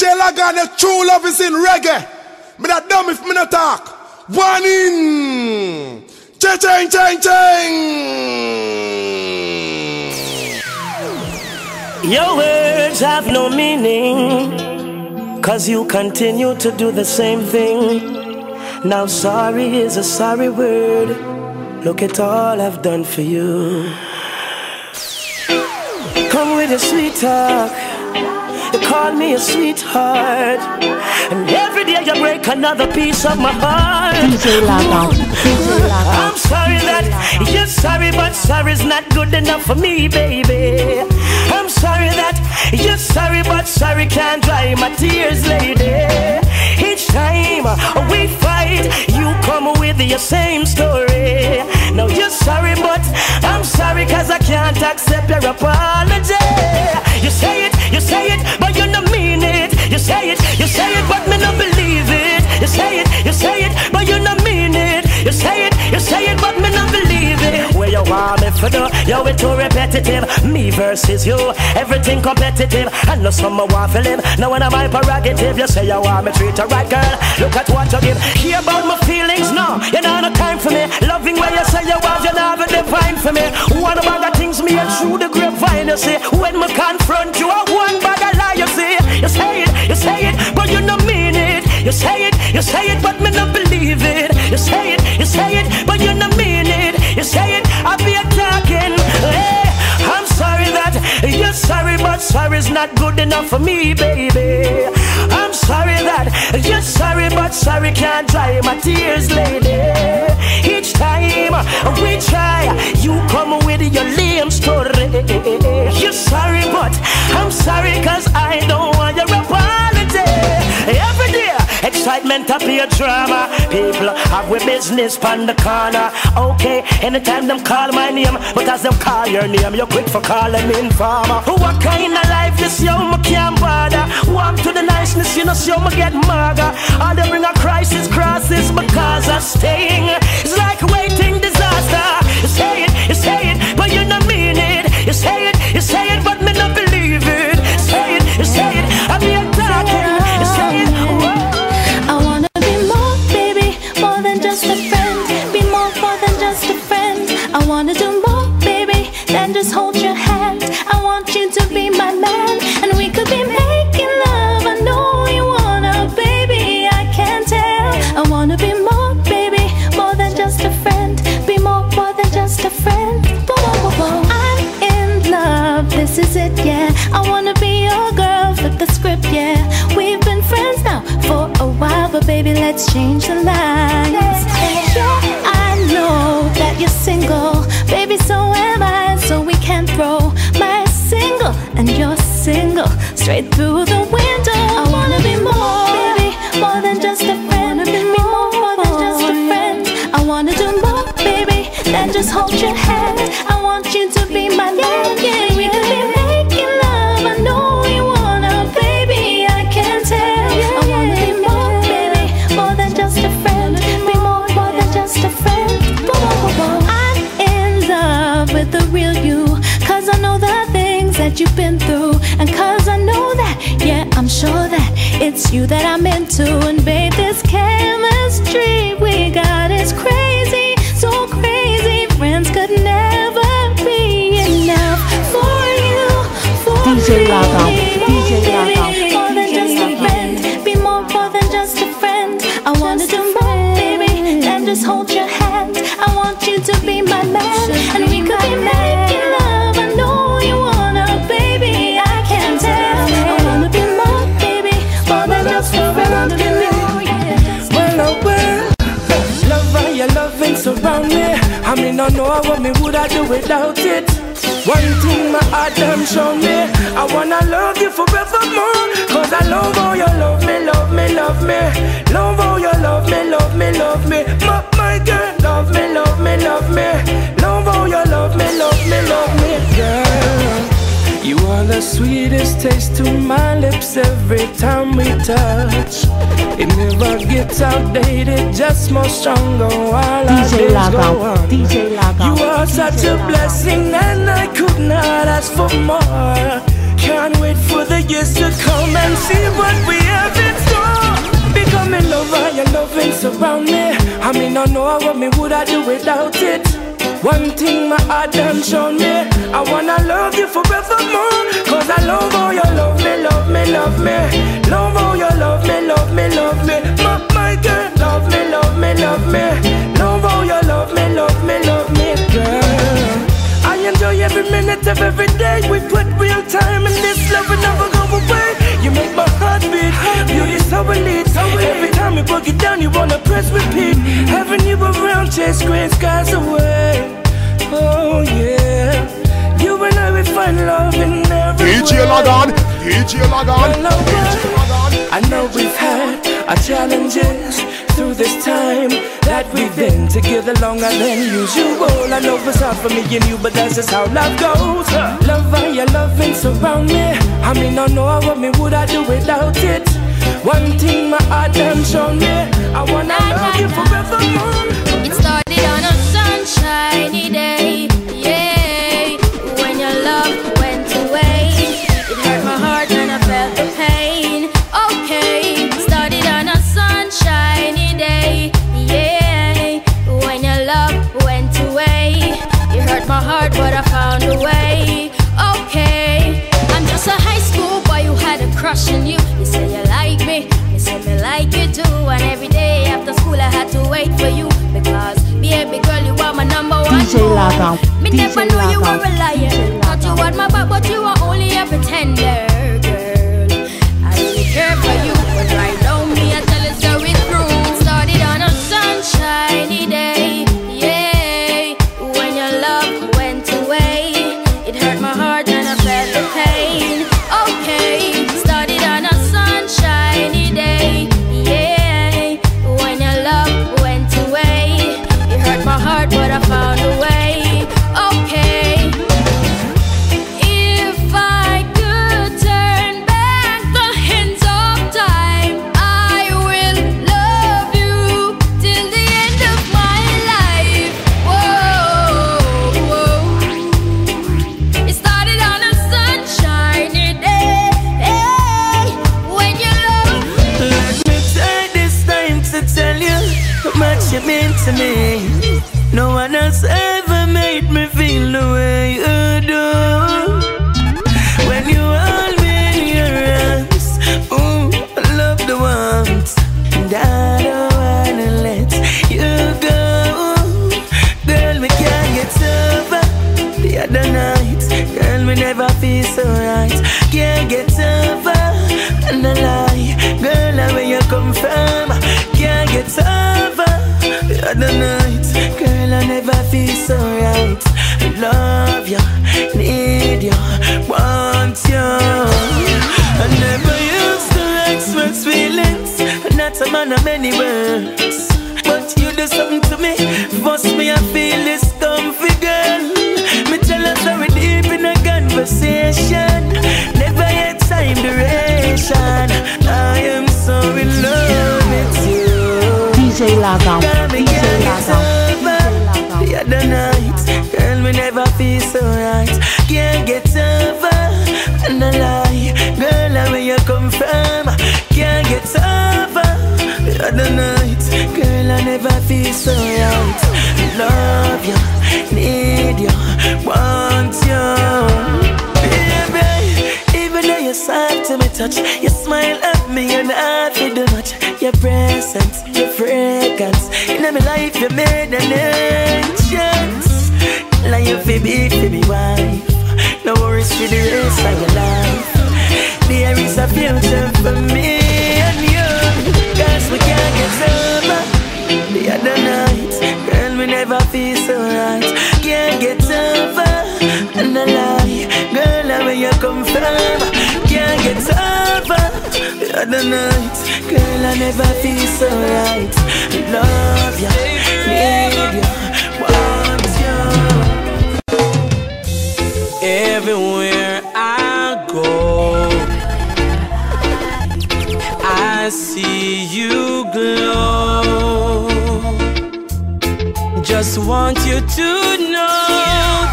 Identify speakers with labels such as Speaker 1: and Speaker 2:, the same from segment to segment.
Speaker 1: DJ Lagan, the true love is in reggae. Me dumb if me not talk. One in.
Speaker 2: Your words have no meaning. Cause you continue to do the same thing. Now, sorry is a sorry word. Look at all I've done for you. Come with a sweet talk. You call me a sweetheart. And every day you break another piece of my heart.
Speaker 3: DJ. DJ Lagan.
Speaker 2: I'm sorry that you're sorry, but sorry's not good enough for me, baby. I'm sorry that you're sorry, but sorry can't dry my tears, lady. Each time we fight, you come with your same story. Now you're sorry, but I'm sorry, cause I can't accept your apology. You say it, you say it, but you don't mean it. You say it, you say it, but me not believe it. You say it, you say it, but you don't mean it. You say it, you say it, but me not believe it. Where you want me for do? Yo, it too repetitive. Me versus you, everything competitive. I know some want to live. Now when I'm my prerogative, you say you want me treat a right girl. Look at what you give. Hear about my feelings, no. You know no time for me. Loving where you say you want, you never define for me. One about the things me and through the grapevine, you see. When me confront you, I one bag of lie, you see. You say it, you say it, but you don't mean it. You say it, you say it, but me not believe it. You say it, you say it, but you don't mean it. You say it, I be a talking. Hey, I'm sorry that you're sorry, but sorry's not good enough for me, baby. I'm sorry that you're sorry, but sorry can't dry my tears, lady. Each time we try, you come with your lame story. You're sorry, but I'm sorry, cause I don't want your apology. Excitement up your drama. People have with business pan the corner. Okay, anytime them call my name, but as them call your name, you're quick for calling me informer. What kind of life this yo me can't bother? Walk to the niceness, you know, so me get maga. All they bring a crisis, crosses because of staying. It's like waiting disaster. You say it, you say it, but you don't mean it, you say it,
Speaker 4: through it's you that I'm into. And babe, this chemistry I
Speaker 2: mean, I know what me would I do without it. One thing my heart done show me, I wanna love you forevermore. Cause I love how you love me, love me, love me. Love how you love me, love me, love me. My, my girl, love me, love me, love me. Love the sweetest taste to my lips every time we touch. It never gets outdated, just more stronger while our
Speaker 3: DJ
Speaker 2: days
Speaker 3: Lagan.
Speaker 2: go on.
Speaker 3: DJ.
Speaker 2: You are such
Speaker 3: DJ
Speaker 2: a
Speaker 3: Lagan.
Speaker 2: blessing, and I could not ask for more.
Speaker 5: can't wait for the years to come and see what we have in store. Becoming lover, your loving surround me. I mean, I know what me would I do without it. One thing my heart done shown me I wanna love you forevermore. Cause I love how you love me, love me, love me. Love how you love me, love me, love me. My, my girl, love me, love me, love me. Love how you love me, love me, love me, girl enjoy every minute of every day. We put real time in this love will never go away. You make my heart beat. Beauty so elite. Every time you break it down you wanna press repeat. Having you around chase green skies away. Oh yeah. You and I we find love in every
Speaker 6: DJ Lagan, DJ Lagan, DJ Lagan.
Speaker 5: I know we've had our challenges through this time that we've been together longer than usual. I know it's hard for me and you, but that's just how love goes. Love how you loving surround me. I mean, I know what me would I do without it. One thing my heart done shown me. I wanna love you forevermore.
Speaker 7: It started on a sunshiny day, who had a crush on you. You say you like me, you say me like you too. And every day after school I had to wait for you because baby girl you are my number one.
Speaker 8: DJ Lagan,
Speaker 7: Me
Speaker 8: DJ
Speaker 7: never knew you were a liar. Thought you had my back, but you were only a pretender,
Speaker 5: so right. Can't get over and I lie. Girl, where you come from? Can't get over the other night. Girl, I never feel so right. I love you, need you, want you. I never used to like express feelings. Not a man of many words. But you do something to me. Force me, I feel this conversation. Never yet time duration. I am so in love with you.
Speaker 8: DJ Lagan, DJ
Speaker 5: can't get
Speaker 8: Lagan,
Speaker 5: over
Speaker 8: DJ
Speaker 5: the other night. Girl, me never feel so right. Can't get over and I lie. Girl, now where you come from? Can't get over the other night. Girl, I never feel so right. Touch, you smile at me and I feel the much. Your presence, your fragrance, in my life you made an entrance. Like you feel be for me wife. No worries for the rest of your life. There is a future for me and you. Cause we can't get over the other night. Girl, we never feel so right. Can't get over and I lie. Girl, now where you come from? Can't over the other night. Girl, I never feel so right. Love you, need you, want you. Everywhere I go, I see you glow. Just want you to know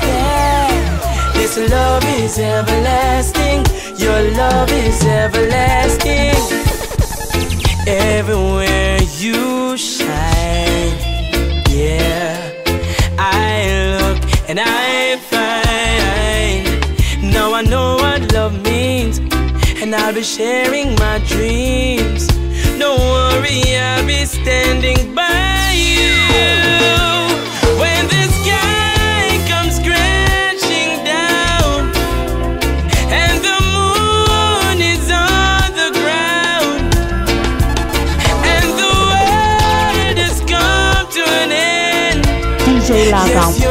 Speaker 5: that
Speaker 3: This love is everlasting. Your love is everlasting. Everywhere you shine, yeah. I look and I find. Now I know what love means, and I'll be sharing my dreams. Don't worry, I'll be standing by you.
Speaker 4: DJ Lagan,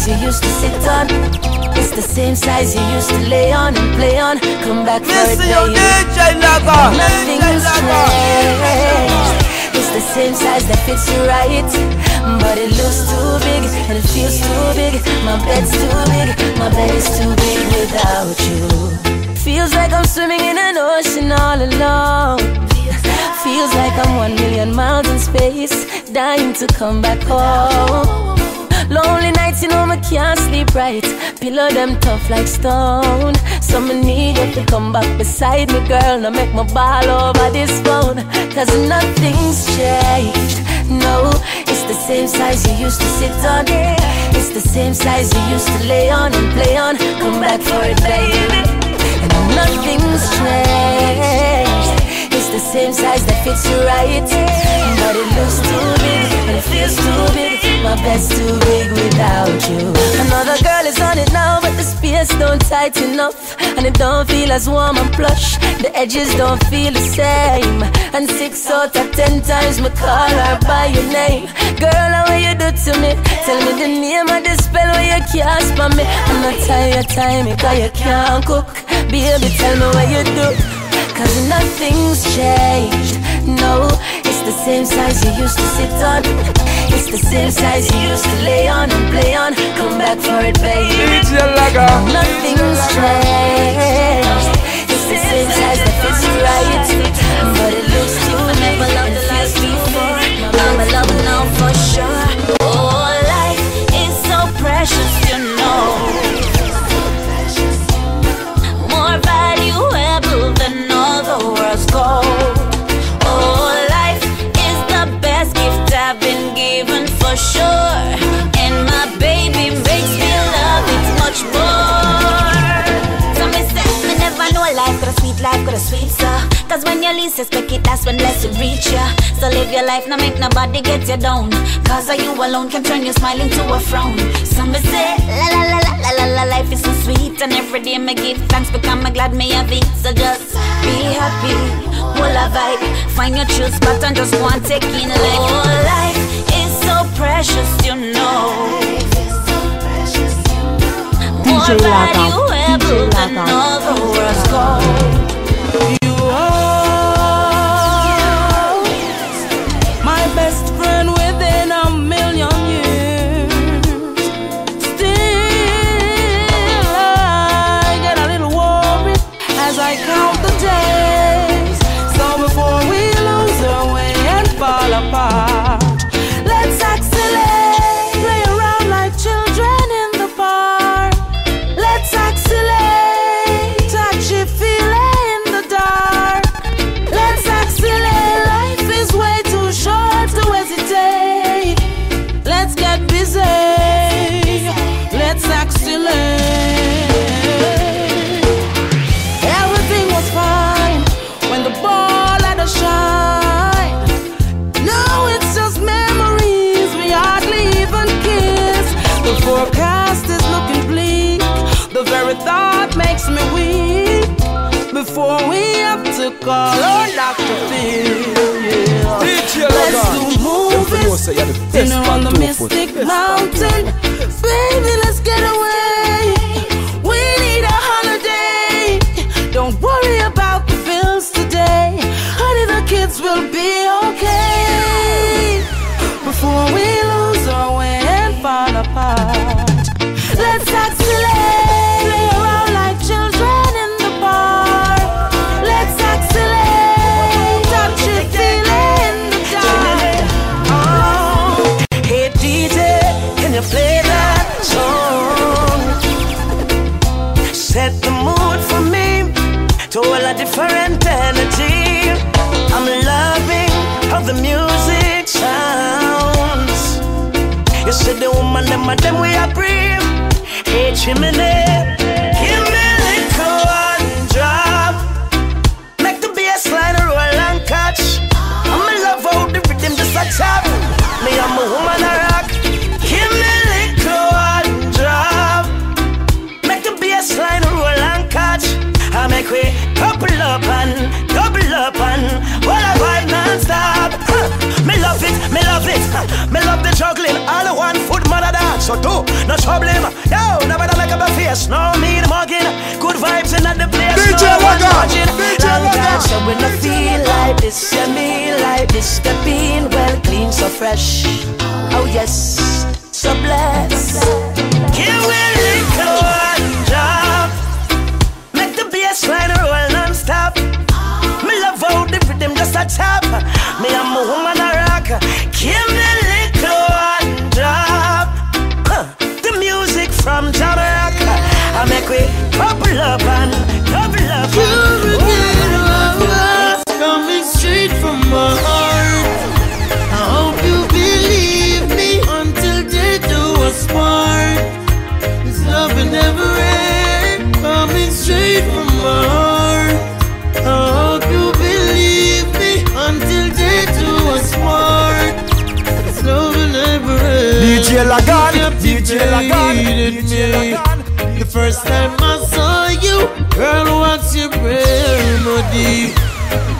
Speaker 4: size you
Speaker 3: used to sit on. It's the same size you used to lay on and play on. Come back for Miss
Speaker 5: a day. DJ lover. Nothing has changed. It's the same size that fits
Speaker 3: you right, but it
Speaker 5: looks too big and it feels too big. My bed's too big. My bed is too big without
Speaker 3: you.
Speaker 5: Feels like I'm swimming in an ocean all alone. Feels like I'm one million miles in space, dying to come back home girl, now make my ball over this phone. Cause nothing's changed. No, it's the same size you used to sit on. It's the same size you used to lay on and play on. Come back for it, baby. And nothing's changed. The same size that fits you right. But it looks too big and it feels too big. My bed's too big without you. Another girl is on it now, but the space don't tighten up. And it don't feel as warm and plush. The edges don't feel the same. And six out of ten times me call her by your name. Girl, how you do to me? Tell me the name of the spell where you cast for me. I'm not tired time because you can't cook. Baby, tell me what you do. Cause nothing's changed No, it's the same size you used to sit on It's the same size you used to lay on and play on Come back for it, baby Nothing's changed It's the same size that fits you right But it looks too big, but it feels too far I'm a lover now for sure
Speaker 9: Cause when you least expect it, that's when blessing reach ya. So live your life, now make nobody get you down. Cause you alone can turn your smile into a frown. Some say, la la la la la la la, life is so sweet. And every day me give thanks because I'm glad me have it. So just be happy, full of vibe. Find your true spot and just go and take in life. Oh, life is so precious, you know.
Speaker 3: DJ DJ.
Speaker 10: Have to call Dr. Phil. Yeah. Let's do movies on the Mystic Mountain. Baby, let's get away.
Speaker 2: Set the mood for me to all a different energy. I'm loving how the music sounds. You see the woman, and them we are brave. Hey, chimney, give me a little one drop. Make the bass line roll and catch. I'm in love how the rhythm just a tap. Me, I'm a Me love it, me love it. Huh. Me love the juggling. All the one foot mother dance. So do no trouble him. Yo, never like a face. No the mugging. Good vibes in the place. DJ no one watching. DJ Long So when I feel like this, yeah, me like this. The bean well clean, so fresh. Oh yes, so blessed. Give me liquor bassline roll non-stop. Me love how the rhythm just a tap. Me and my woman me a little one drop. Huh. The music from Jamaica. I make we couple up
Speaker 10: and
Speaker 1: DJ Lagan, DJ Lagan, DJ
Speaker 10: Lagan. The first time I saw you, girl, what's your remedy?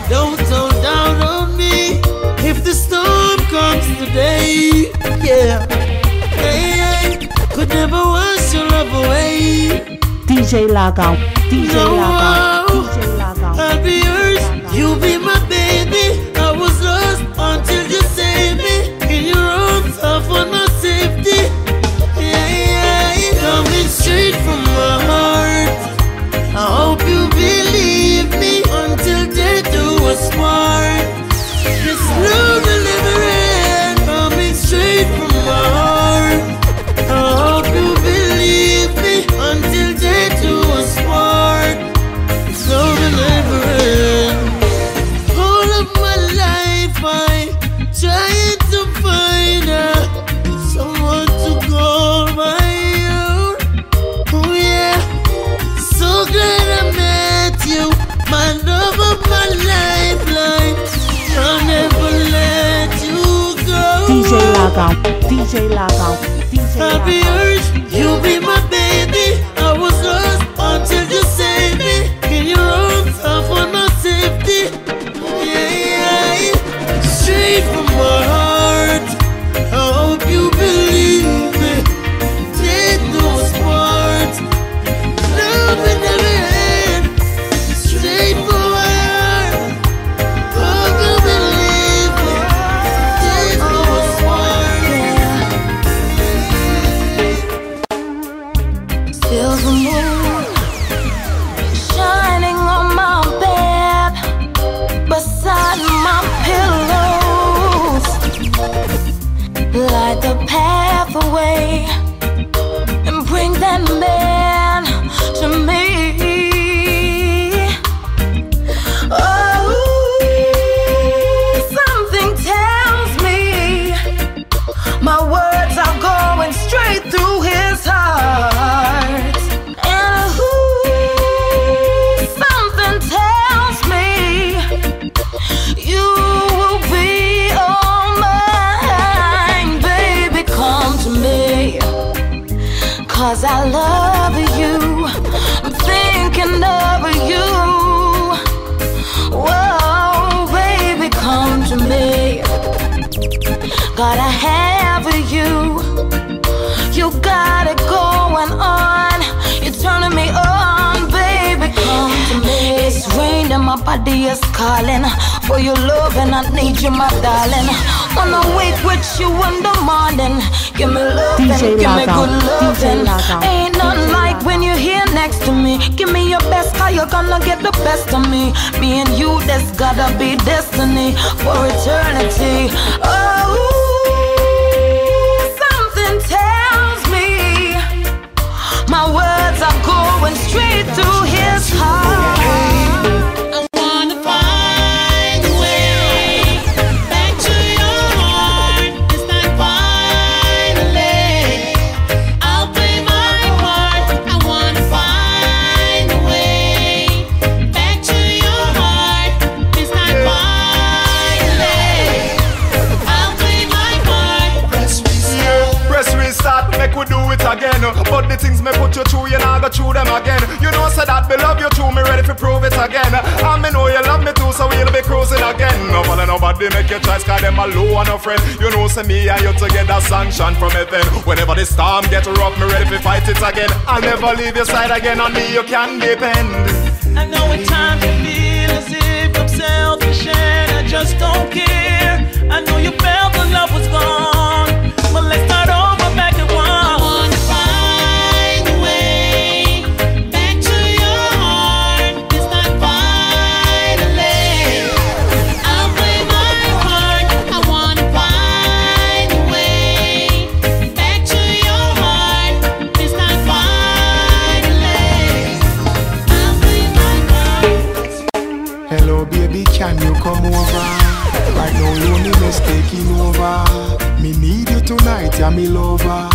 Speaker 10: Don't hold down on me if the storm comes today. Yeah, hey, hey. could never wash your love away.
Speaker 3: DJ Lagan, DJ
Speaker 10: No,
Speaker 8: Lagan, DJ Lagan.
Speaker 10: I'll be yours, you be my
Speaker 5: Gotta have you. You got it going on. You're turning me on, baby. Come to me. It's raining, my body is calling for your love, and I need you, my darling. Wanna wake with you in the morning. Give me love
Speaker 8: DJ
Speaker 5: and give me good loving. Ain't nothing like when you're here next to me. Give me your best, cause you're gonna get the best of me. Me and you, that's gotta be destiny for eternity. Oh, straight through his heart.
Speaker 1: Again. But the things me put you through, you not go through them again. You know, say that me love you too, me ready to prove it again. And me know you love me too, so we'll be cruising again. No follow nobody make your choice, cause them a low and no friend. You know, say me and you together, sanction from heaven. Whenever the storm get rough, me ready to fight it again. I'll never leave your side again, on me you can depend.
Speaker 10: I know at times you feel as if I'm selfish and I just don't care. I know you felt the love was gone, but let's
Speaker 11: you yeah, me lover.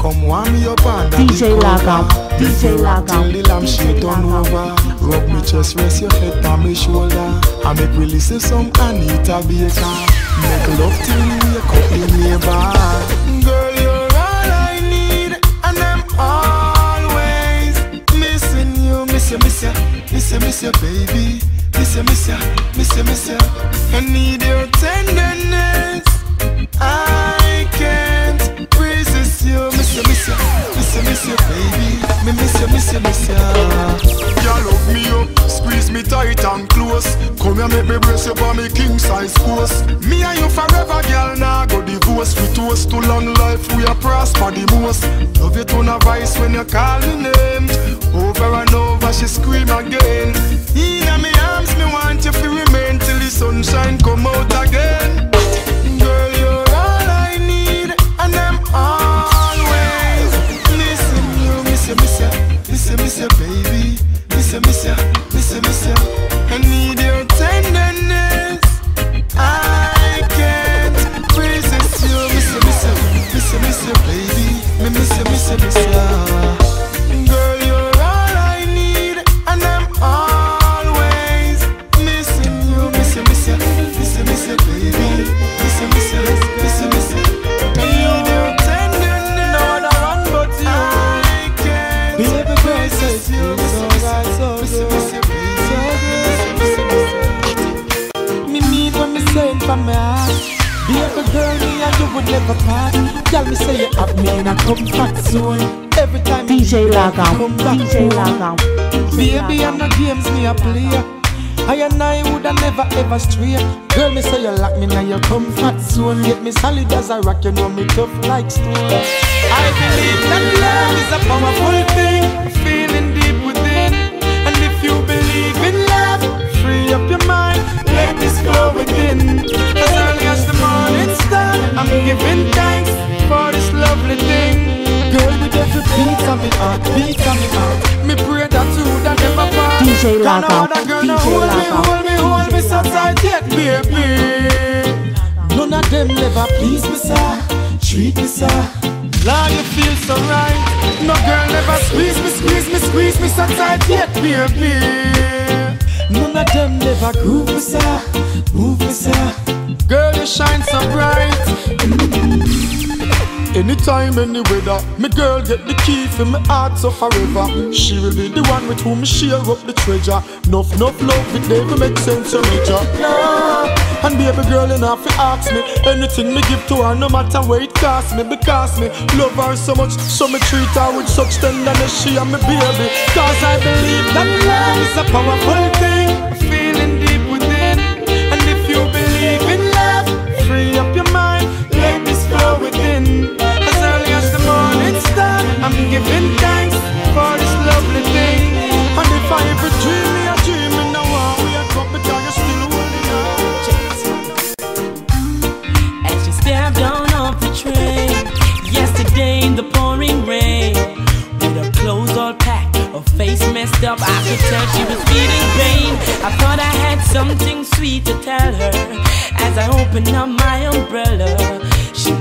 Speaker 11: Come warm me up under
Speaker 8: DJ
Speaker 11: the cover.
Speaker 8: Lagan,
Speaker 11: Make
Speaker 8: DJ
Speaker 11: me
Speaker 8: Lagan,
Speaker 11: till the lamp shade turn over. Rub me chest, rest your head on me shoulder. I make we listen some Anita Baker. Make love till we wake up the neighbor. Girl, you're all I need, and I'm always missing you. Miss you, miss you, miss you, miss you, baby. Miss you, miss you, miss you, miss you. I need your tenderness. Miss you, baby. Me miss you, miss you, miss you. You love me up, squeeze me tight and close. Come here, make me brace you for me king size course. Me and you forever, girl. Now go divorce. We toast to long life, we are prosper the most. Love you to a voice when you call me name. Over and over, she scream again. In me arms, me want you to remain till the sunshine come out again. Miss you, baby, miss you, miss you, your
Speaker 8: comfort zone. Every time DJ Lagan, DJ Lagan.
Speaker 11: Baby, I'm not games me a play. I and I woulda never ever stray. Girl, me say you lock me in your comfort zone. Get me solid as a rock, you know me tough like stone. I believe that love is a powerful thing, feeling deep within. And if you believe in love, free up your mind, let this flow within. As early as the morning star, I'm giving thanks for this lovely thing. Girl, with every beat me uh, heart, beat of uh. me pray that you woulda never.
Speaker 8: DJ Laga,
Speaker 11: Can other girl now
Speaker 8: DJ
Speaker 11: hold me, hold me, hold me so tight yet, baby. None of them never please me, sir. Treat me, sir. Lord, you feel so right. No girl never squeeze me, squeeze me, squeeze me so tight yet, baby. None of them never groove me, sir. Move me, sir. You shine so bright. Anytime, any weather, me girl get the key for my heart so forever. She will be the one with whom me share up the treasure. Nuff, nuff love, it never make sense to major. Nah. And baby girl, you know, fi ask me anything me give to her, no matter where it cost me, because me love her so much, so me treat her with such tenderness. She and me baby, cause I believe that love is a powerful thing, I'm giving thanks for this lovely thing. And if I ever dream me a dream, and now I we are come because you're still holding on.
Speaker 3: As she stepped down off the train yesterday in the pouring rain, with her clothes all packed, her face messed up, I could tell she was feeling pain. I thought I had something sweet to tell her as I opened up my umbrella.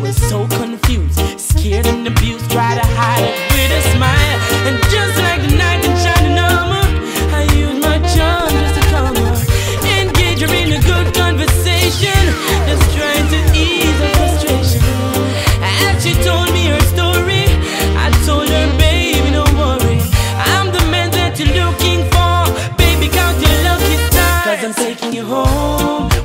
Speaker 3: Was so confused, scared and abused, tried to hide it with a smile, and just like the knight in shining armor, I used my charm just to calm her, engage her in a good conversation, just trying to ease her frustration. As she told me her story, I told her, baby, don't worry. I'm the man that you're looking for. Baby, count your lucky stars. Cause I'm taking you home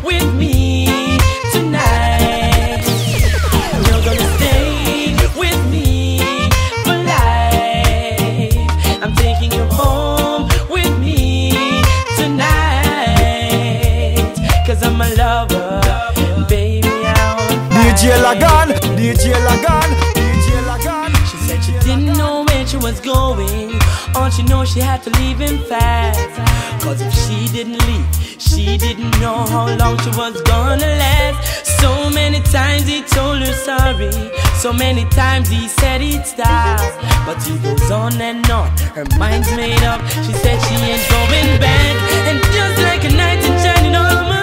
Speaker 12: Lagan, DJ Lagan, DJ Lagan.
Speaker 3: She said she didn't know where she was going. All she knows she had to leave him fast. Cause if she didn't leave, she didn't know how long she was gonna last. So many times he told her sorry. So many times he said he'd stop. But he goes on and on. Her mind's made up. She said she ain't going back. And just like a knight in shining armor,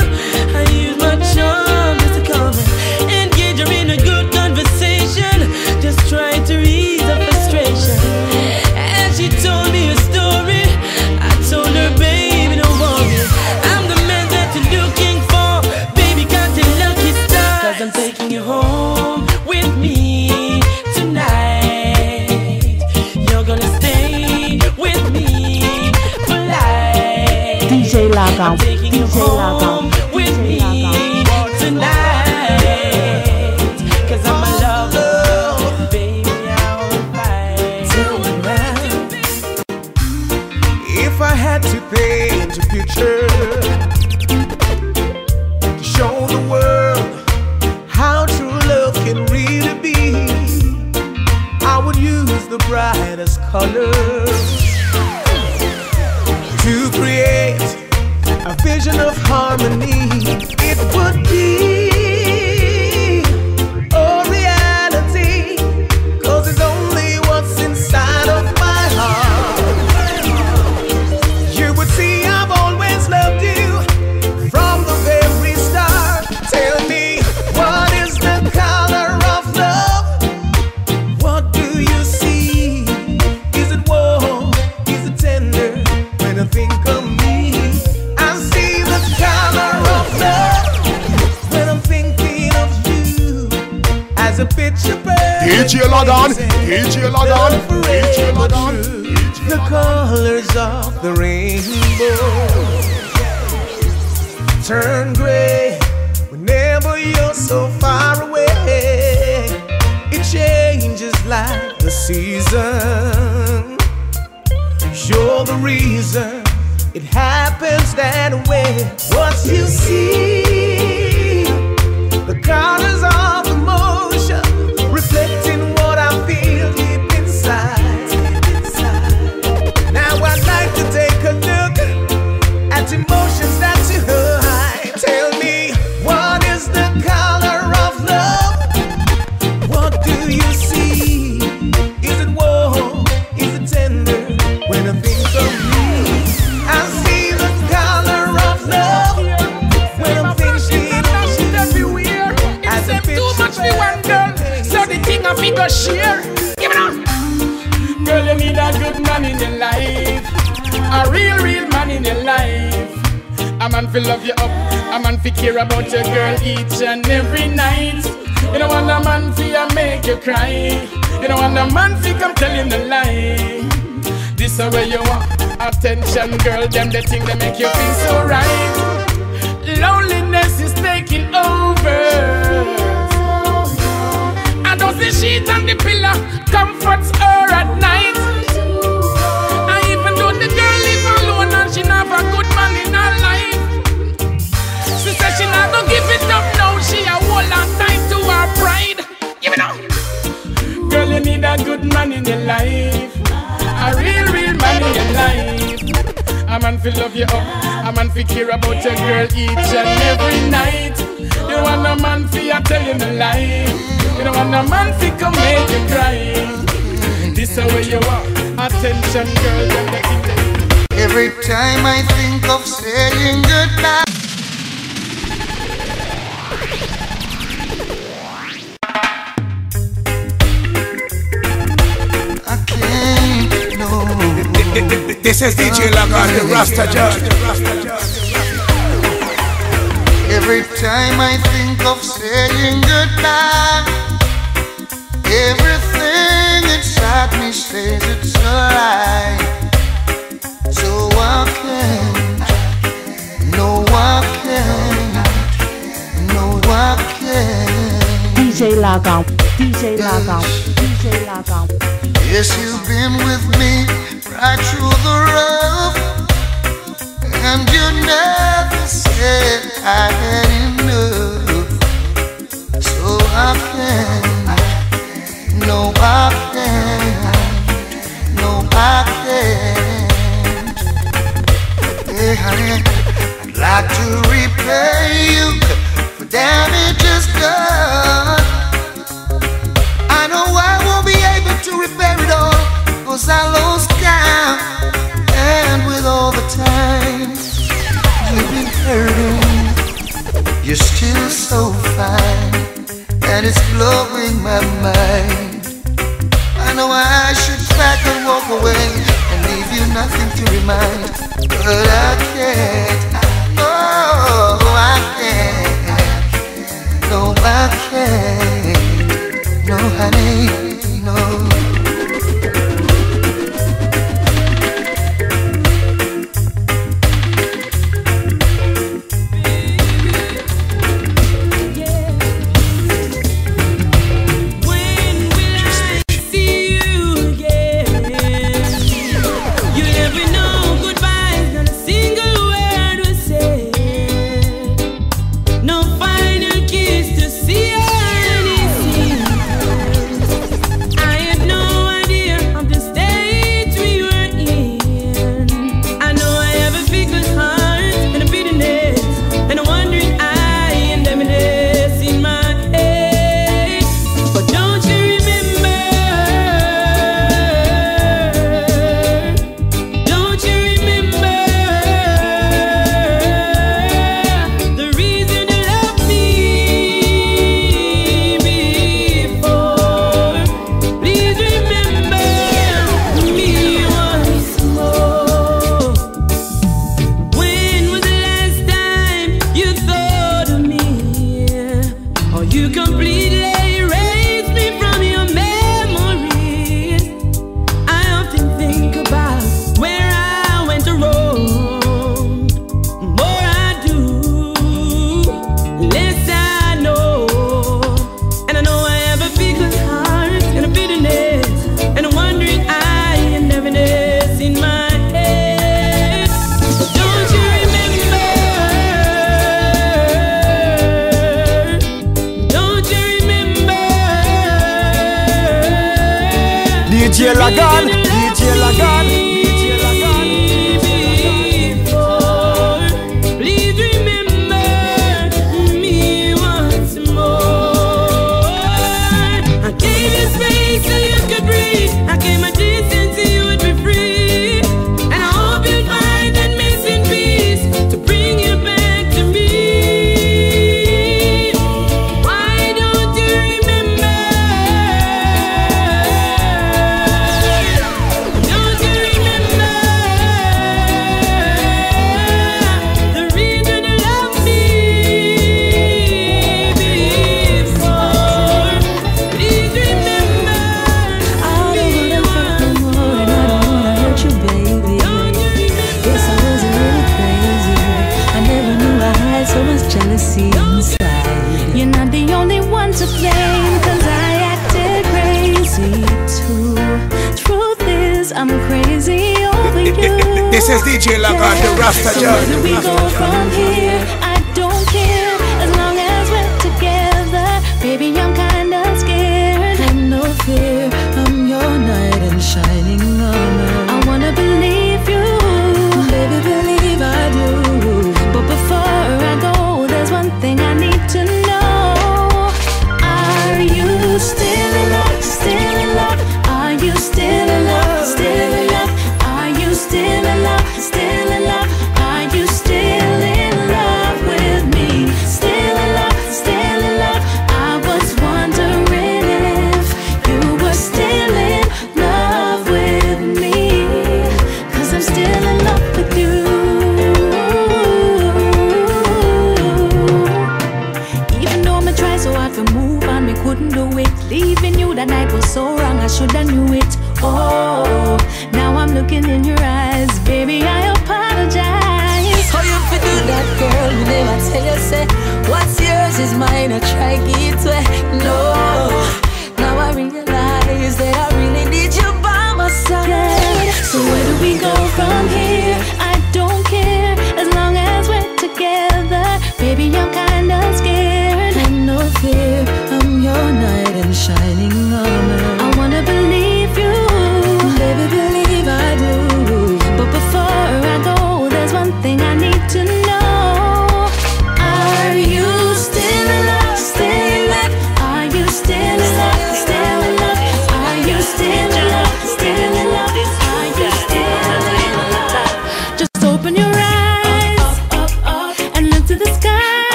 Speaker 8: DJ Lagan,
Speaker 3: home
Speaker 8: DJ
Speaker 12: Lagan,
Speaker 1: DJ Lagan, DJ Lagan.
Speaker 12: The colors of the rainbow turn gray whenever you're so far away. It changes like the season. You're the reason it happens that way. What you see, the colors of
Speaker 13: go share. Give it up. Girl, you need a good man in your life, a real, real man in your life. A man fi love you up, a man fi care about your girl each and every night. You don't want a man fi a make you cry. You don't want a man fi come tell you the lie. This is where you want attention, girl. Them the thing that make you feel so right. Loneliness is taking over. I don't sheet on the pillow comforts her at night. And even though the girl live alone and she not a good man in her life, she said she not gonna give it up now. She a hold on tight to her pride. Give it up, girl. You need a good man in your life, a real, real man in your life. A man fi love you up, a man fi care about your girl each and every night. You want a man fi a tell you the lie. You don't want a man fi come make you cry. This is where you are. Attention, girl, them the thing
Speaker 14: Every time I think of saying goodbye. I can't, no.
Speaker 15: This is DJ Lagan, the Rasta Judge.
Speaker 14: Every time I think of saying goodbye, everything inside me says it's a lie. So I can't, no, I can't, no, I can't.
Speaker 3: DJ Lagan, DJ Lagan, DJ Lagan.
Speaker 14: Yes, you've been with me right through the rough, and you never I had enough. So I can, no, I can, no, I. Hey, honey, I'd like to repay you for damages done. I know I won't be able to repair it all, cause I lost count. And with all the been hurting, you're still so fine, and it's blowing my mind. I know I should back and walk away and leave you nothing to remind, but I can't. No, I can't. No, I can't. No, honey,
Speaker 4: no.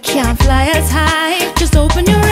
Speaker 10: Can't fly as high. Just open your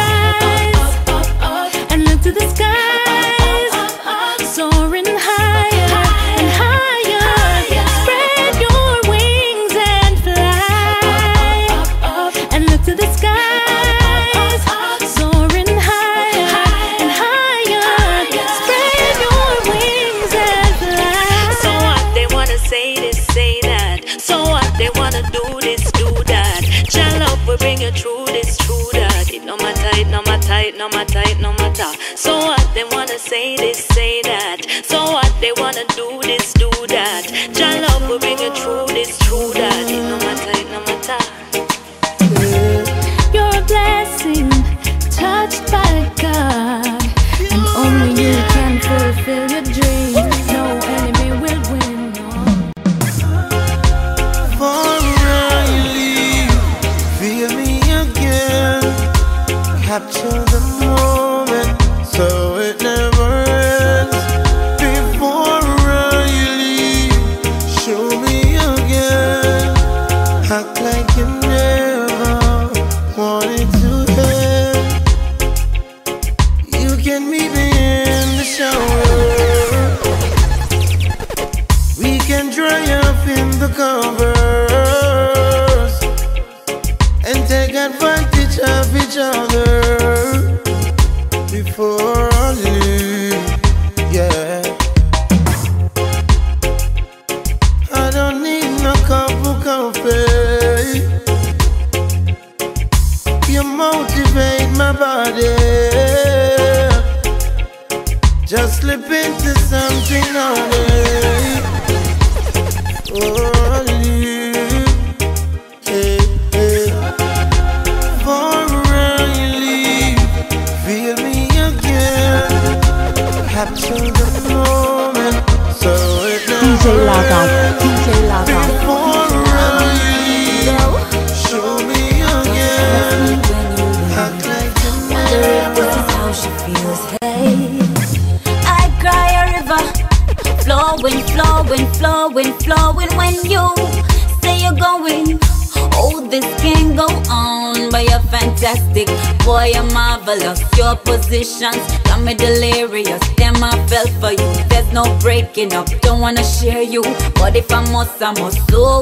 Speaker 9: marvelous. Your positions got me delirious. Damn, I fell for you. There's no breaking up, don't wanna share you. But if I must, I must. So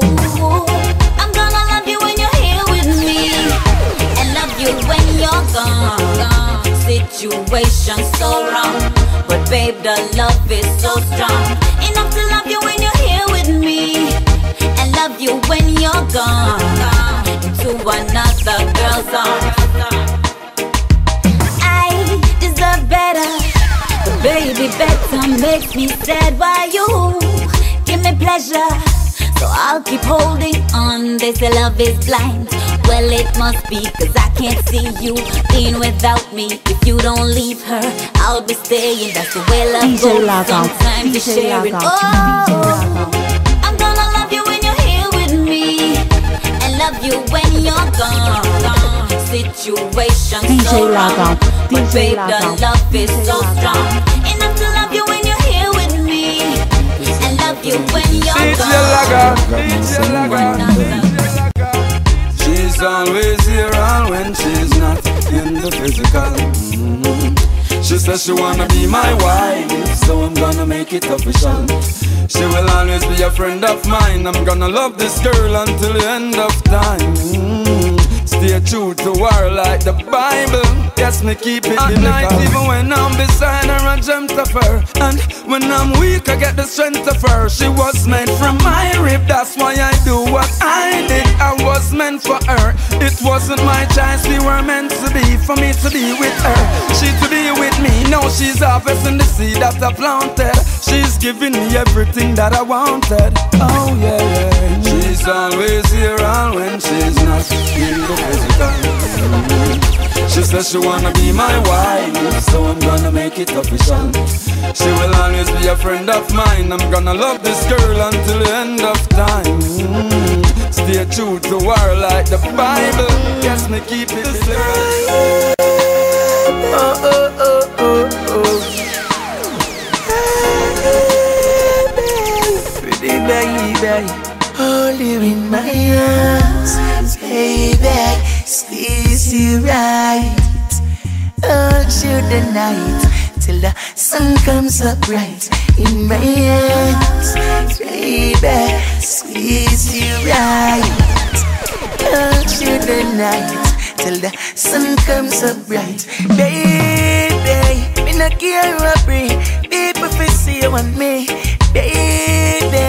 Speaker 9: I'm gonna love you when you're here with me, and love you when you're gone. Situation so wrong, but babe, the love is so strong. Enough to love you when you're here with me, and love you when you're gone. Into another girl's arms. Baby, better makes me sad. Why you give me pleasure? So I'll keep holding on. They say love is blind. Well, it must be, cause I can't see you being without me. If you don't leave her, I'll be staying. That's the way love
Speaker 3: DJ
Speaker 9: goes.
Speaker 3: Lagan,
Speaker 9: Sometimes
Speaker 3: DJ
Speaker 9: sharing.
Speaker 3: Lagan,
Speaker 9: Oh, I'm gonna love you when you're here with me, and love you when you're gone. Situation
Speaker 3: DJ
Speaker 9: so wrong, but
Speaker 3: DJ
Speaker 9: babe,
Speaker 3: Lagan,
Speaker 9: the love is
Speaker 3: DJ
Speaker 9: so
Speaker 3: Lagan.
Speaker 9: strong. Enough to love you when you're here with me, and love you when you're
Speaker 16: DJ
Speaker 9: gone.
Speaker 16: Laga, DJ Laga. She's always here and when she's not in the physical. Mhm. She says she wanna be my wife, so I'm gonna make it official. She will always be a friend of mine. I'm gonna love this girl until the end of time. Mhm. Stay true to her like the Bible. Yes, me keep it At night, even when I'm beside her, I dreamt of her. And when I'm weak, I get the strength of her. She was made from my rib, that's why I do what I did. I was meant for her. It wasn't my choice, we were meant to be. For me to be with her, she to be with me. Now she's harvesting the seed that I planted. She's giving me everything that I wanted. Oh says she wanna be my wife, so I'm gonna make it official. She will always be a friend of mine. I'm gonna love this girl until the end of time. Mm. Stay true to her like the Bible. Yes, me keep it same.
Speaker 5: Oh, oh, oh, oh, oh. Pretty baby, hold you in my arms, baby, squeeze you right, hold you the night till the sun comes up bright in my arms, baby, squeeze you right, hold you the night till the sun comes up bright, baby. Me not care what bring people fi see you and me, baby.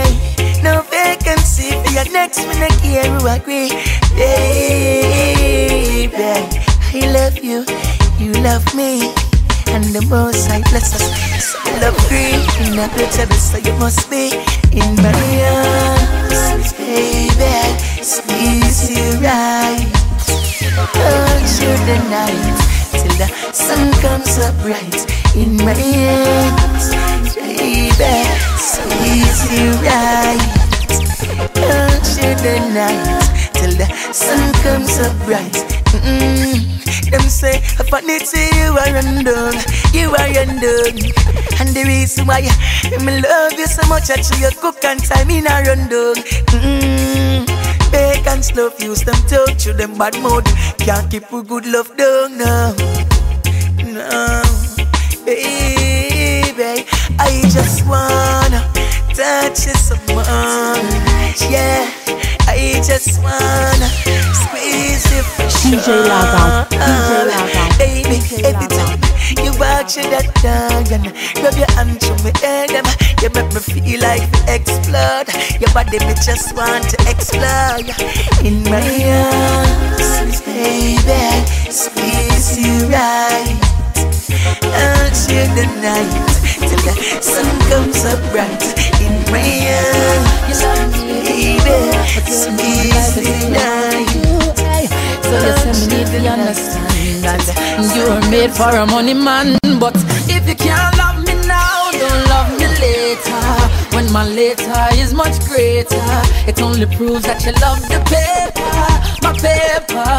Speaker 5: No vacancy for your next. Me not care who agree, baby. I love you, you love me. And the most I bless us, we love green in a glitter, so you must be in my arms, baby. Squeeze you right, hold you the night till the sun comes up bright in my arms, baby. Squeeze you right, hold you the night the sun comes up bright. Mm-mm. Them say, I need to you are undone, you are undone. And the reason why me love you so much, I you cook and time in a rundown. Mm-mm. Pagans love use them talk to them bad mood. Can't keep a good love down now. No, baby, I just wanna touch you some more. Yeah, I just wanna squeeze easy for sure.
Speaker 3: DJ Lagan, DJ Lagan,
Speaker 5: Baby, every time you watch that dog and rub your hand to me head, them, you make me feel like to explode. Your body me just want to explode in my arms, baby. Squeeze you right until the night, till the sun comes up bright in my arms, baby. Right.
Speaker 17: So you say me need to understand that you are made for a money man. But if you can't love me now, don't love me later. When my later is much greater, it only proves that you love the paper, my paper.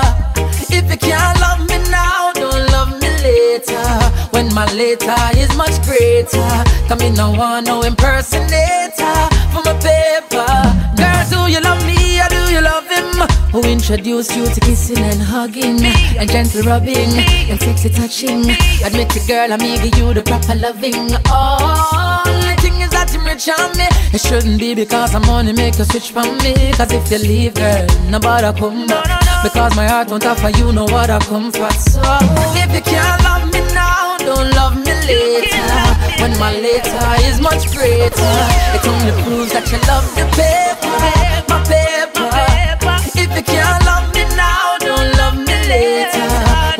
Speaker 17: If you can't love me now, don't love me later. When my later is much greater, come in no one no impersonator for my paper. Girl, do you love me or do you love him? Who introduced you to kissing and hugging and gentle rubbing and sexy touching? Admit it, girl, I'm giving you the proper loving. Oh, the thing is that you rich on me. It shouldn't be because I'm money make you switch from me. Cause if you leave, girl, nobody come back. Because my heart won't offer you no other comfort. So if you can't love me now, don't love me later. When my later is much greater, it only proves that you love the paper, my paper. If you can't love me now, don't love me later.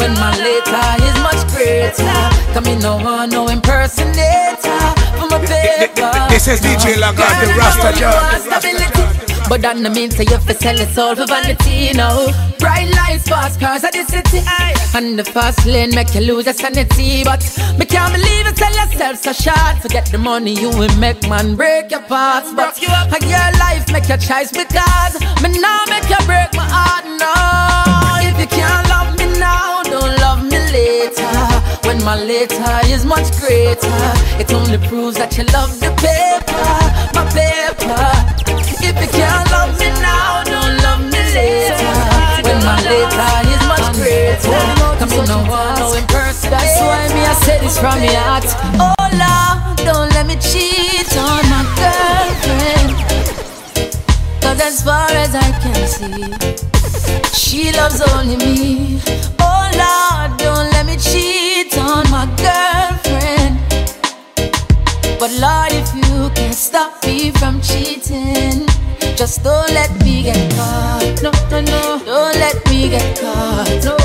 Speaker 17: When my later is much greater, come in no one, no impersonator for my paper.
Speaker 15: This is DJ Lagan, the Rasta John.
Speaker 17: But that no mean say you fi sell your soul for vanity, no. Bright lights, fast cars at the city And the fast lane make you lose your sanity But me can't believe you sell yourself so short. Forget the money you will make, man, break your parts But a your life make your choice because Me now make you break my heart, no. If you can't love me now, don't love me later. When my later is much greater It only proves that you love the paper, my paper if you can't love me now, don't love me later. When my later is much greater. Come in no one, no in person. That's why me I say this from my heart. Oh Lord, don't let me cheat on my girlfriend. Cause as far as I can see, she loves only me. Oh Lord, don't let me cheat on my girlfriend. But Lord, if you can stop me from cheating, just don't let me get caught. No, no, no. Don't let me get caught. No.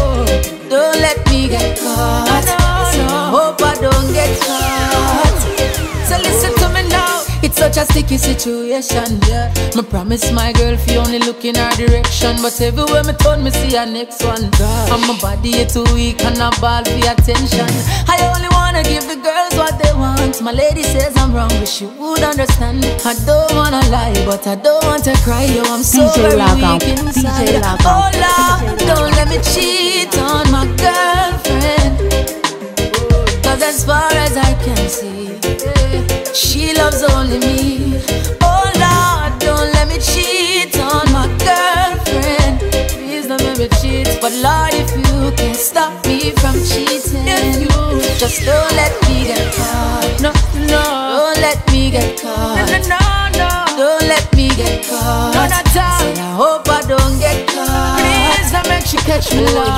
Speaker 17: Don't let me get caught. So I hope I don't get caught. So listen such a sticky situation, yeah. Me promise my girl fi only look in her direction, but everywhere me turn, me see her next one. And my body is too weak and I ball for attention. I only wanna give the girls what they want. My lady says I'm wrong, but she would understand. I don't wanna lie, but I don't want to cry. Yo, I'm so
Speaker 3: DJ
Speaker 17: very
Speaker 3: Lagan,
Speaker 17: weak
Speaker 3: DJ
Speaker 17: inside. Oh Lord, don't let me cheat on my girlfriend. Cause as far as I can see, she loves only me. Oh Lord, don't let me cheat on my girlfriend. Please don't let me cheat. But Lord, if you can stop me from cheating, just don't let me get caught. No, no, don't let me get caught. No, no, no, no. don't let me get caught. No, not Say I hope I don't she catch me, Lord.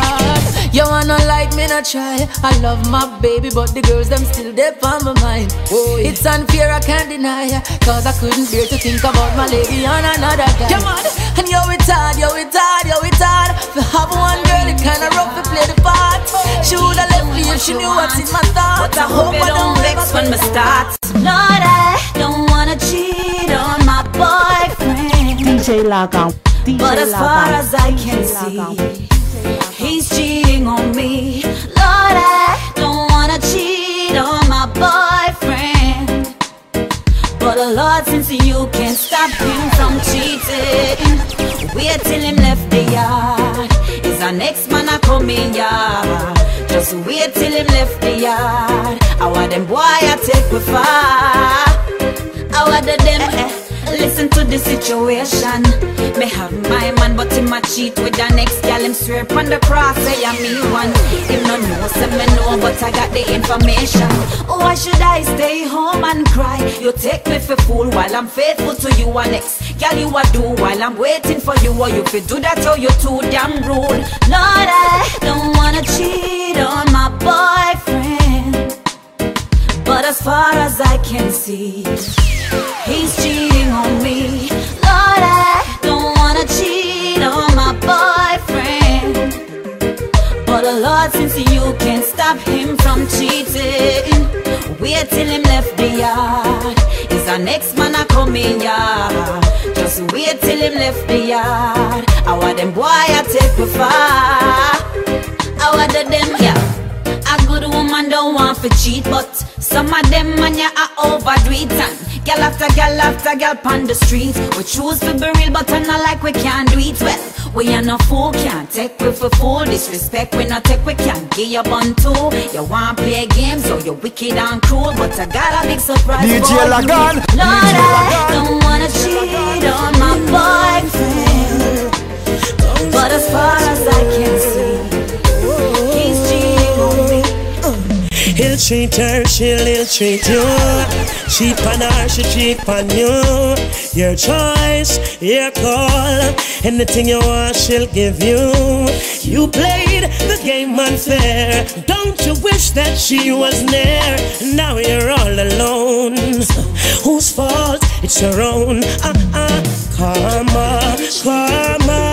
Speaker 17: You wanna like me, not try. I love my baby, but the girls them still there on my mind. It's unfair, I can't deny. Cause I couldn't bear to think about my lady on another guy. Come on, and yo, it's hard, yo, it's hard, yo, it's hard. To have one girl, it kinda rough to play the part. She would've left me if she knew what's in my thoughts.
Speaker 9: But I hope you don't vex when me start. Lord, I don't wanna cheat on my boyfriend.
Speaker 3: DJ
Speaker 9: But as far as I can see, he's cheating on me. Lord, I don't wanna cheat on my boyfriend. But uh, Lord, since you can't stop him from cheating, wait till him left the yard. Is our next man a coming yard? Just wait till him left the yard. I want them boy I take with far. The situation. Me have my man, but him a cheat with the next gal. Him swear upon the cross, say I'm me one. Him no know, say me know, but I got the information. Why should I stay home and cry? You take me for fool while I'm faithful to you and next gal you a do while I'm waiting for you. Or you fi do that or you too damn rude. Lord, I don't wanna cheat on my boyfriend. But as far as I can see, he's cheating on me. Lord, I don't wanna cheat on my boyfriend. But Lord, since you can't stop him from cheating, wait till him left the yard. Is our next man a coming yard? Just wait till him left the yard. I want them boy I take. I want them yeah. Good woman don't want to cheat, but some of them man ya are overdo it and gal after gal after gal on the street. We choose to be real, but I not like we can't do it well. We are no fool, can't take we for fool. Disrespect we not take we can't give you bun too. You want play games, so you're wicked and cruel, but I got a big surprise
Speaker 11: DJ Lagan.
Speaker 9: Lord, I don't wanna cheat on my boyfriend, but as far as I can see,
Speaker 2: He'll treat her, she'll treat you. Cheap on her, she cheap on you. Your choice, your call. Anything you want, she'll give you. You played the game unfair. Don't you wish that she was there? Now you're all alone. Whose fault? It's your own. Uh uh. Karma, karma.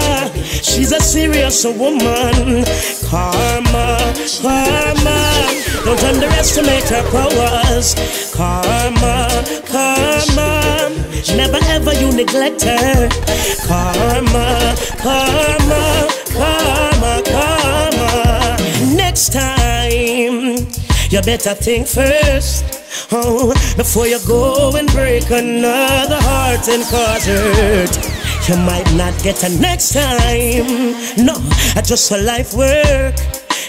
Speaker 2: She's a serious woman. Karma, karma. Don't underestimate her powers. Karma, karma. Never ever you neglect her. Karma, karma, karma, karma. Next time, you better think first. Oh, before you go and break another heart and cause hurt. You might not get a next time. No, I just a life work.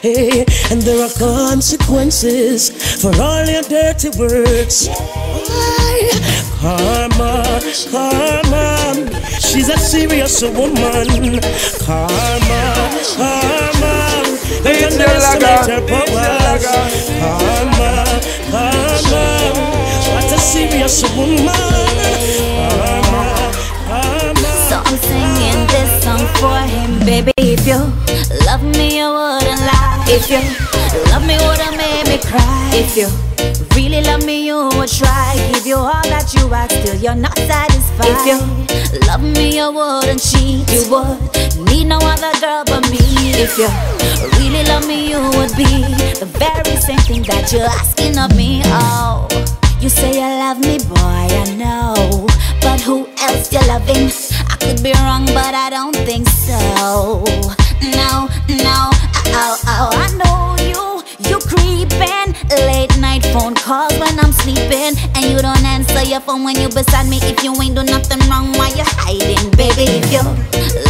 Speaker 2: Hey, and there are consequences for all your dirty words. Why? Karma, karma. She's a serious woman. Karma, karma. Don't underestimate her powers. Karma, karma. What a serious woman. Karma, karma.
Speaker 9: So I'm singing this song for him, baby. If you love me, you wouldn't lie. If you love me, wouldn't make me cry. If you really love me, you would try. Give you all that you ask, still you're not satisfied. If you love me, you wouldn't cheat. You would need no other girl but me. If you really love me, you would be the very same thing that you're asking of me. Oh. You say you love me, boy, I know. But who else you loving? I could be wrong, but I don't think so. No, no, oh, oh, I know you. You creeping. Late night phone calls when I'm sleeping. And you don't answer your phone when you're beside me. If you ain't do nothing wrong, why you hiding, baby? If you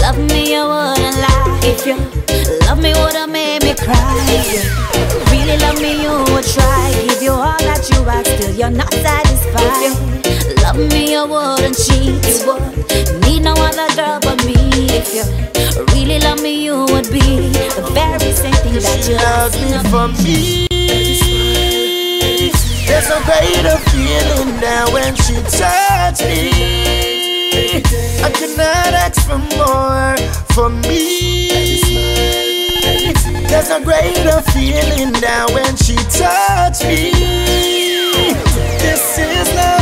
Speaker 9: love me, you wouldn't lie. If you love me, would've made me cry. If you really love me, you would try. Give you all that you ask, still you're not satisfied. If you love me, you wouldn't cheat. You would need no other girl but me. If you really love me, you would be the very same thing that
Speaker 10: loves
Speaker 9: asking
Speaker 10: me for me. There's a greater feeling now when she touched me. I cannot ask for more for me. There's a greater feeling now when she touched me. This is love,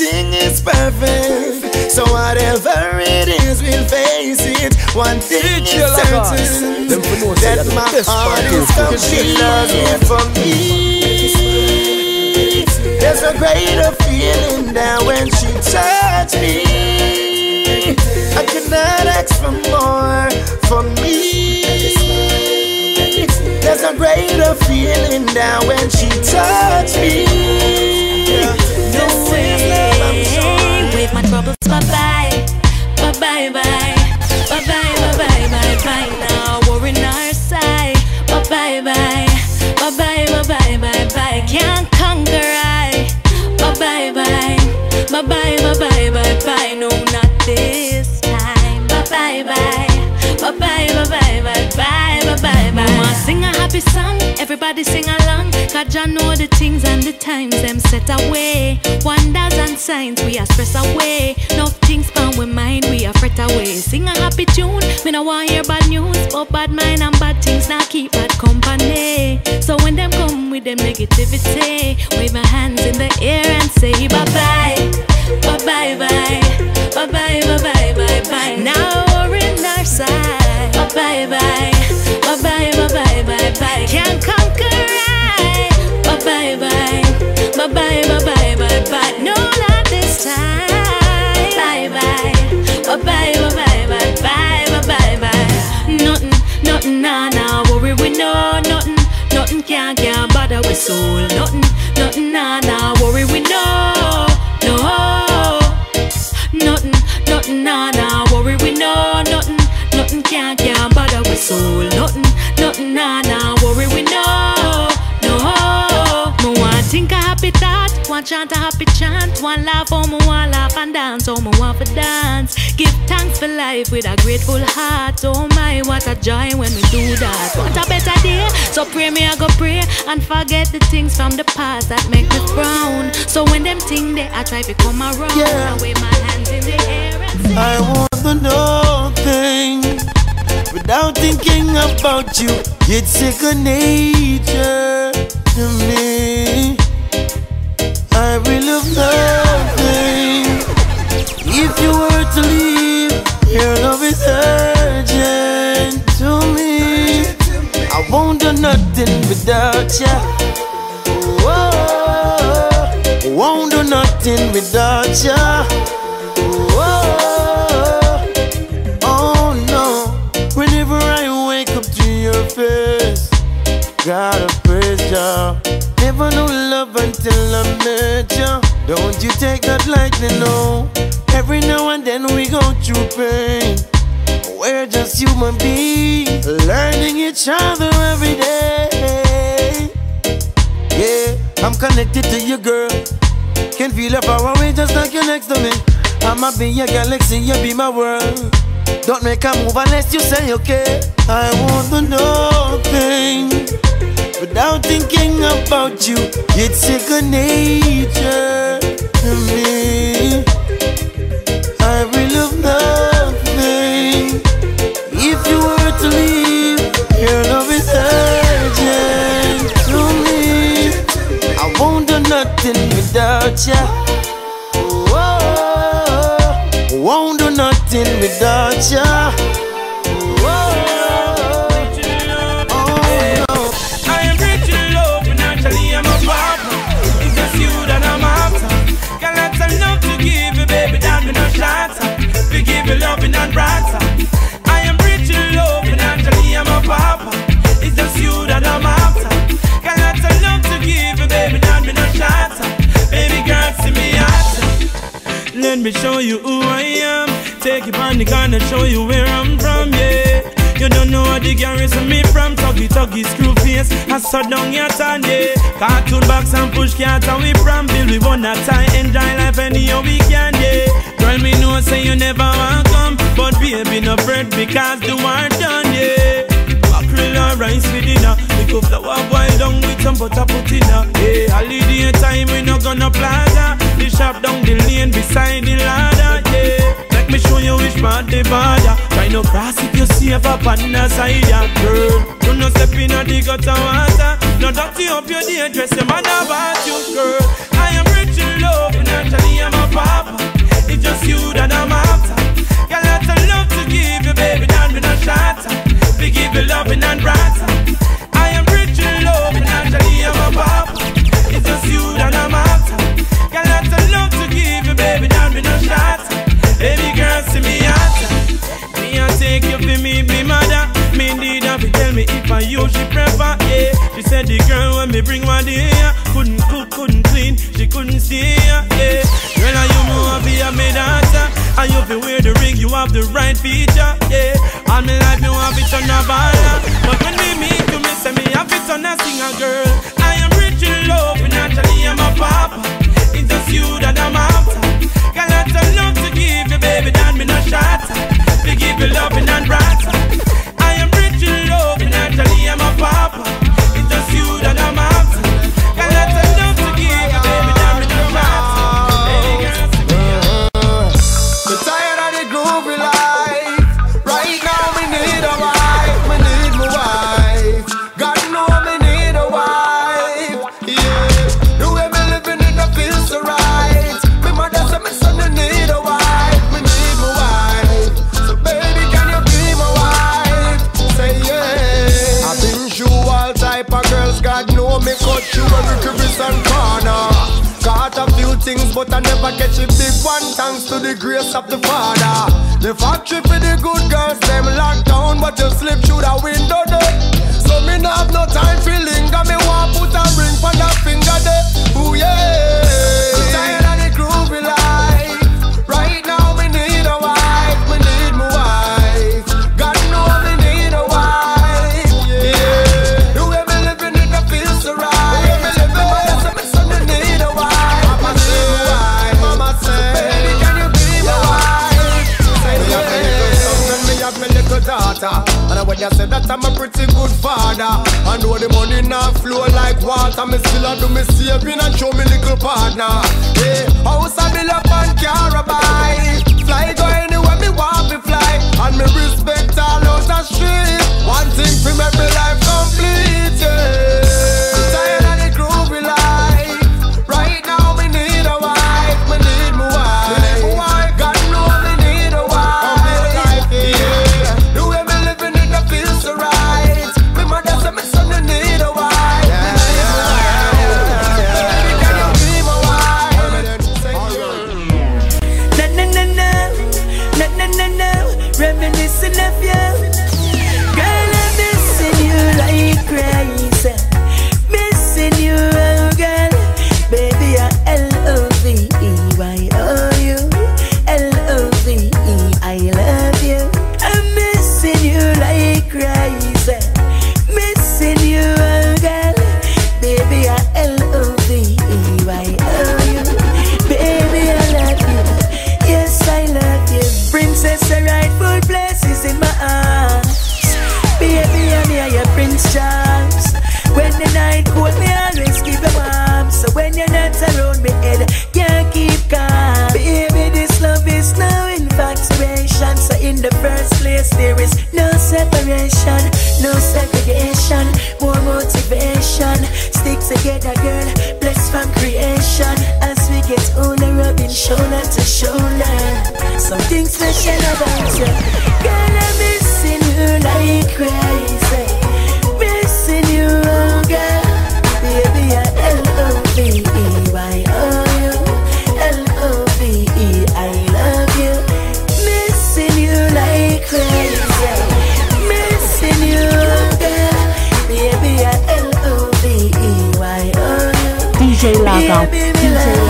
Speaker 10: not everything is perfect. So whatever it is, we'll face it. One thing is certain
Speaker 11: Them for know say
Speaker 10: that my heart is
Speaker 11: is because she loves
Speaker 10: complete for me. There's a greater feeling now when she touched me. I cannot ask for more for me. There's a greater feeling now when she touched me. bye, bye, bye, bye, bye.
Speaker 18: No, not this time. Bye, bye, bye. Bye, bye, bye, bye,
Speaker 4: bye, bye, bye, bye. Mama sing a happy song. Everybody sing along. God, you know the things and the times them set away. Wonders and signs we are stress away. No things bound with mind we are fret away. Sing a happy tune. Me no want hear bad news, but bad mind and bad things now keep bad company. So when them come with them negativity, wave my hands in the air and say bye bye bye bye bye, bye bye bye bye bye bye. Now we're in our side, bye bye bye, bye bye bye bye bye. Can't conquer I, bye bye bye, bye bye bye bye bye bye. No not this time, bye bye, bye bye bye bye bye bye bye bye. Nothing, nothing, nah worry we nothing, nothing can bother with soul. Nothing, nothing, nah nah worry we know soul. Nothing, nothing, nah nah worry we know no. Me want think a happy thought, want chant a happy chant, one laugh oh me want laugh and dance, oh me want for dance. Give thanks for life with a grateful heart. Oh my, what a joy when we do that. Want a better day, so pray me I go pray and forget the things from the past that make me frown. So when them thing they I try to come around,
Speaker 10: Yeah.
Speaker 4: I wave my hands in the air and say.
Speaker 10: I want to know thing without thinking about you. It's second nature to me. I will love nothing if you were to leave. Your love is urgent to me. I won't do nothing without ya. Whoa, won't do nothing without ya. Face, gotta praise ya. Never knew love until I met ya. Don't you take that lightly, no. Every now and then we go through pain. We're just human beings, learning each other every day. Yeah, I'm connected to you, girl. Can feel your power away just like you're next to me. I'ma be your galaxy, you be my world. Don't make a move unless you say okay. I want to know things without thinking about you. It's second nature to me. I will love nothing if you were to leave. Your love is urgent to me. I won't do nothing without ya. Nothing without ya.
Speaker 3: I am rich in love, financially I'm a. It's just you that I'm after. Got lots of love to give you, baby, no shatter. We give you brighter. I am rich in love, financially I'm a. It's just you that I'm after. Got lots of love to give you, baby, no shatter. Baby girl, see me. Let me show you who I am. Take you on the gun and show you where I'm from, yeah. You don't know how the garrison me from. Tuggy tuggy screw face. I saw down your tan, yeah. Cartoon box and push cart and we from. Bill We want that time enjoy life anyhow we can, yeah. Girl me know say you never want come. But baby no bread because the war done, yeah. Mackerel and rice for dinner. Pick up flour boil down with some butter put in her Yeah, holiday time we no gonna plaza. The shop down the lane beside the ladder, yeah Show you which part the border Try no cross if you up on the side, yeah, girl Do no step in a the gutter water. No dirty up your day dress your man about you, girl. I am rich in love and actually I'm a papa. It's just you that I'm after. Got lots of love to give you, baby, don't be no shatter. We give you loving and brighter I am rich in love and actually I'm a papa. It's just you that I'm after. Got lots of love to give you, baby, don't be no shatter Take you for me, be mother. Me need her to tell me if I you she prefer, yeah. She said the girl when me bring one day, Couldn't cook, couldn't clean, she couldn't see, yeah, Girl, and you know I be a me dancer And you feel wear the ring, you have the right feature, yeah. All my life you have it on a baller But when we meet you, me say me have it on a singer, girl. I am rich in love, and actually I'm a papa. It's just you that I'm after. Got lots of love to give you, baby, that me no shatter evil loving and rats.
Speaker 19: Very curious and corner. Caught a few things, but I never catch a big one. Thanks to the grace of the Father. The factory for the good girls, them locked down, but you slip through the window there. So me not have no time for linger. Me want put a ring on that finger there. Ooh yeah. You say that I'm a pretty good father, I know the money not flow like water. Me still a do me saving and show me little partner. Yeah, house I build up and car I buy. Fly go anywhere me want me fly, and me respect all out the street. One thing for me life complete. Yeah,
Speaker 3: place, there is no separation, no segregation, more motivation. Stick together, girl, blessed from creation. As we get older, rubbing shoulder to shoulder. Something special about you, girl. I'm missing you like crazy,
Speaker 5: DJ Lagan, DJ Lagan, DJ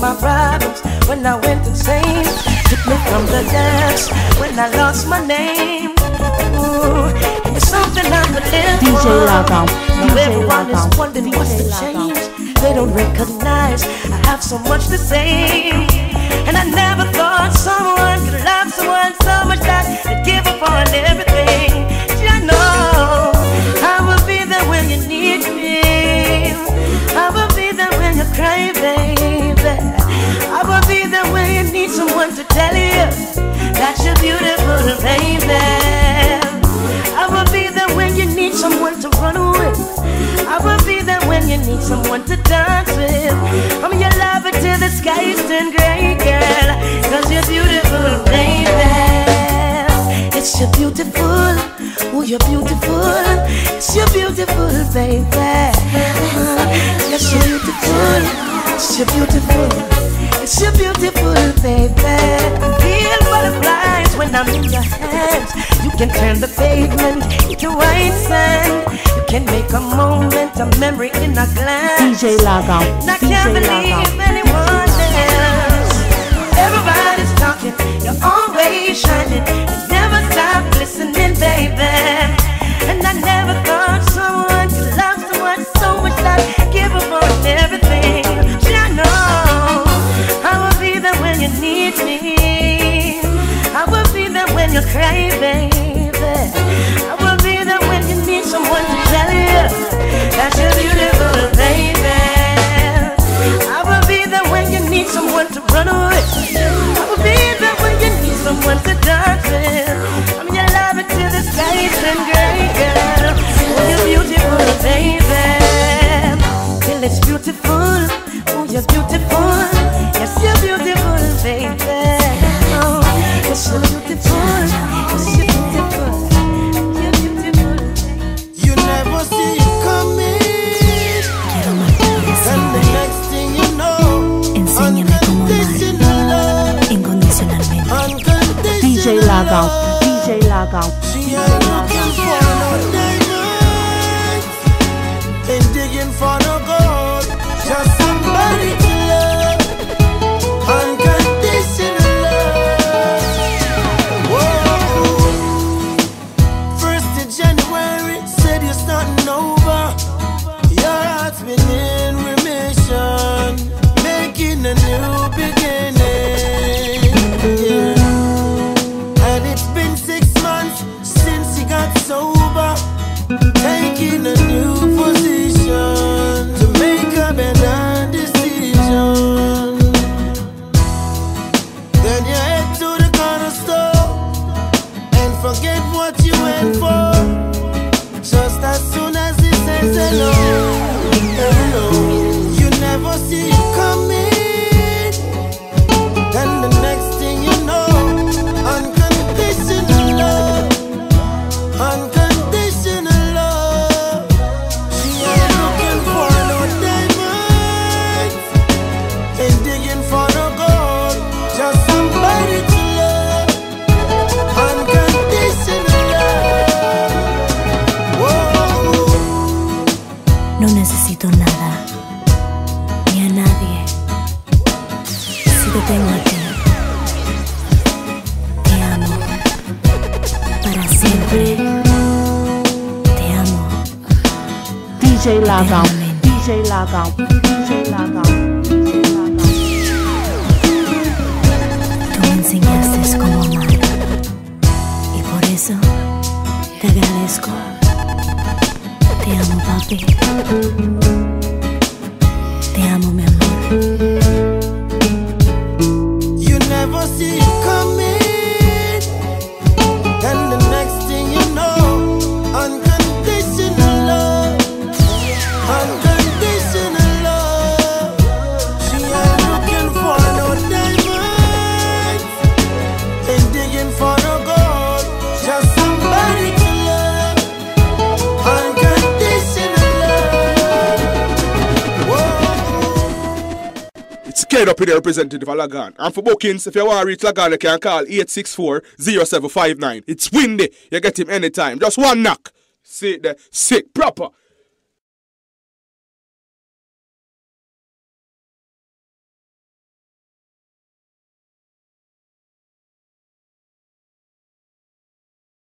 Speaker 3: my problems when I went insane. Took me from the dance when I lost my name. Ooh, it's something I could live
Speaker 5: DJ
Speaker 3: for. Lagan,
Speaker 5: DJ
Speaker 3: everyone is
Speaker 5: Lagan,
Speaker 3: wondering what's the
Speaker 5: DJ Lagan.
Speaker 3: change. They don't recognize I have so much to say. And I never thought someone could love someone so much that they'd give up on everything. Need someone to dance with. I'm your lover till the skies turn gray, girl. Cause you're beautiful, baby. It's you're beautiful. Oh, you're beautiful. It's you're beautiful, baby. Uh, yes, you're beautiful. It's you're beautiful. It's you're beautiful, baby. I feel butterflies when I'm in your hands. You can turn the pavement into white sand. You can make a moment a memory in a glass.
Speaker 5: DJ Lagan.
Speaker 3: And I can't believe anyone else. Everybody's talking, you're always shining. You never stop listening, baby.
Speaker 20: And I never thought someone could love someone so much that give up on everything. But
Speaker 21: I know I will be there
Speaker 20: when you need me you cry, baby. I will be there when you need someone to tell
Speaker 22: you that you're beautiful, baby. I will be there when you need someone to run away. I will be there when you need someone to dance with. I'm your lover till the skies
Speaker 10: and gray, girl. Oh, you're beautiful, baby. 高 Lagan. And for bookings, if you want to reach Lagan, you can call 864-0759. It's windy. You get him anytime. Just one knock. Sit there. Sit proper.